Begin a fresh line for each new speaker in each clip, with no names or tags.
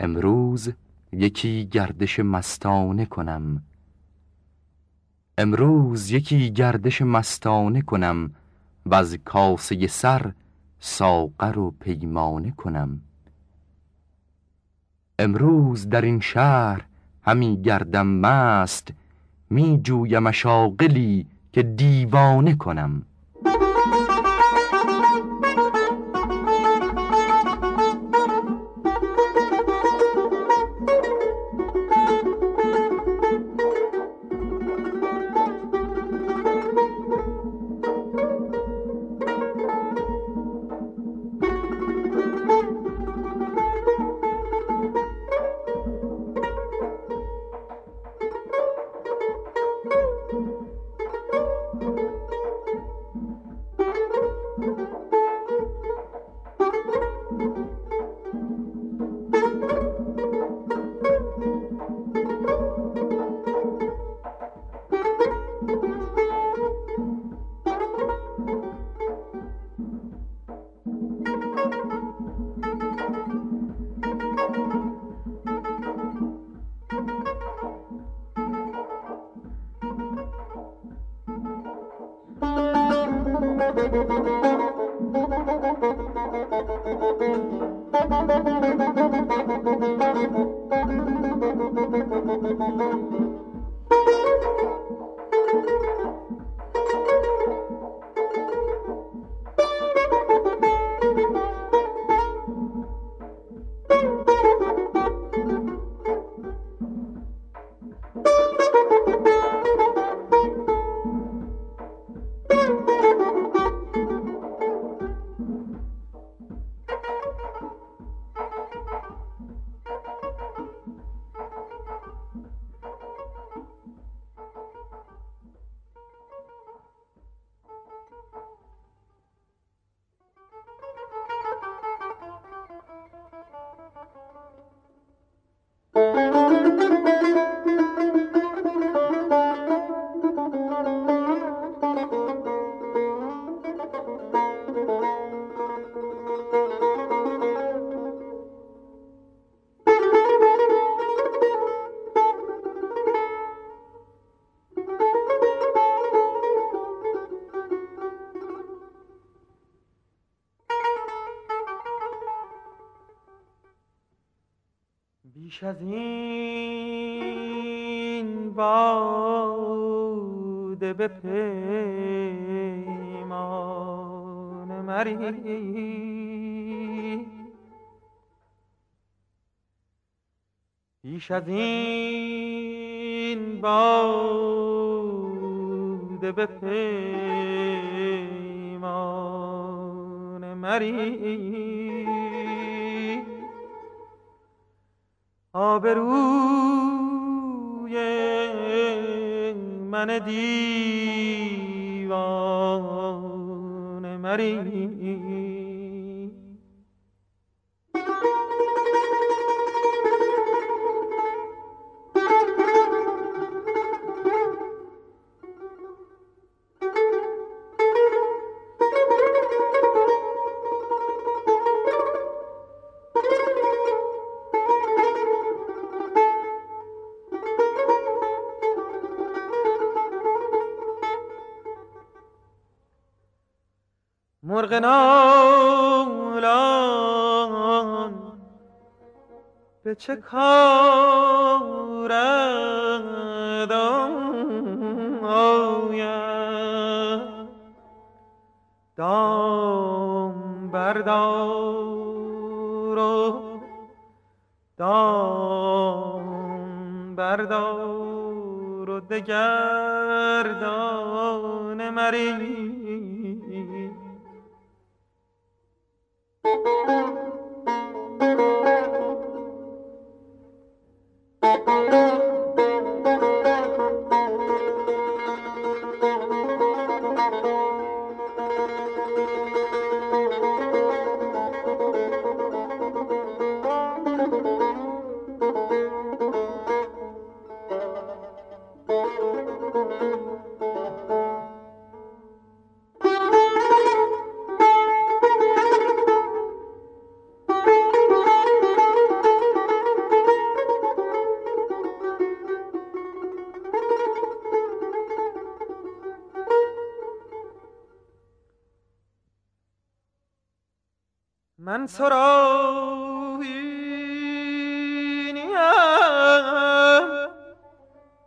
امروز یکی گردش مستانه کنم. امروز یکی گردش مستانه کنم و از کاسه سر ساقر و پیمانه کنم. امروز در این شهر همی گردم مست می جویم اشاقلی که دیوانه کنم.
بیش از این باده به پیمان مری. بیش از این باده به پیمان مری. آبروی من دیوان مری مرغ نالان. به چه کار آید دام بردار و دام بردار و دگردان مری Thank you. من سراینیم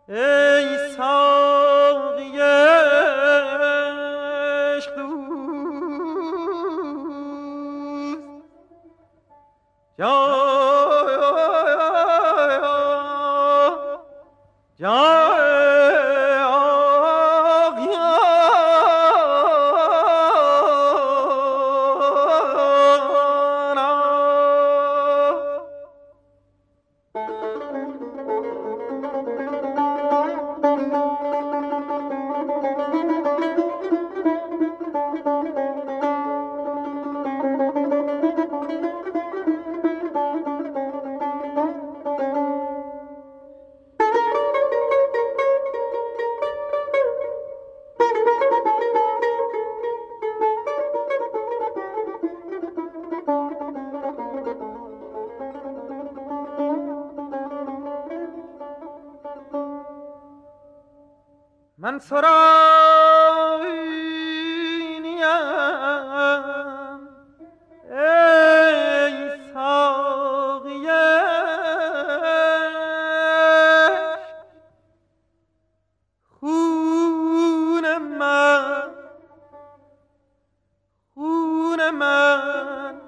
ای ساقی عشق من سراینیم ای ساقی خون من خون من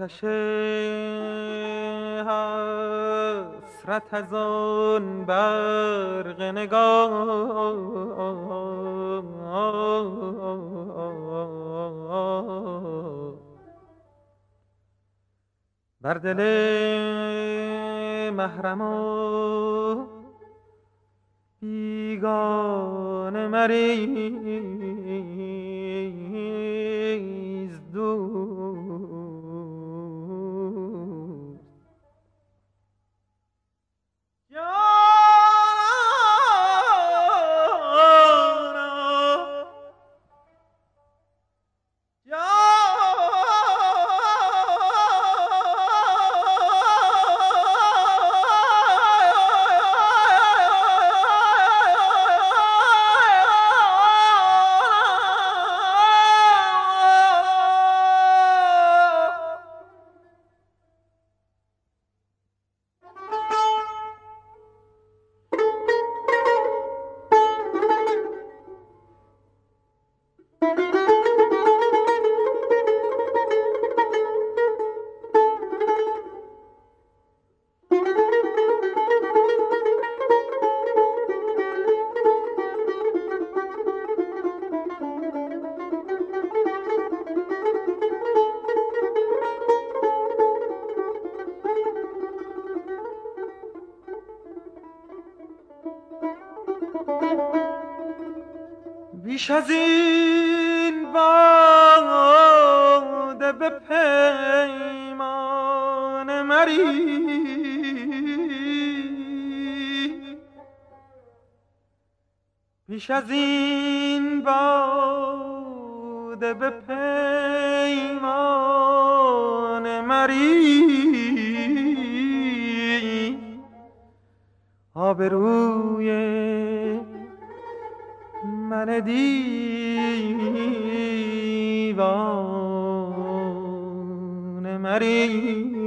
آتش حسرت از آن برق نگاه بر دل محرم بیگانه مریز دور از این باده به پیمان مری. بیش از این باده به پیمان مری. آبروی من دیوان مری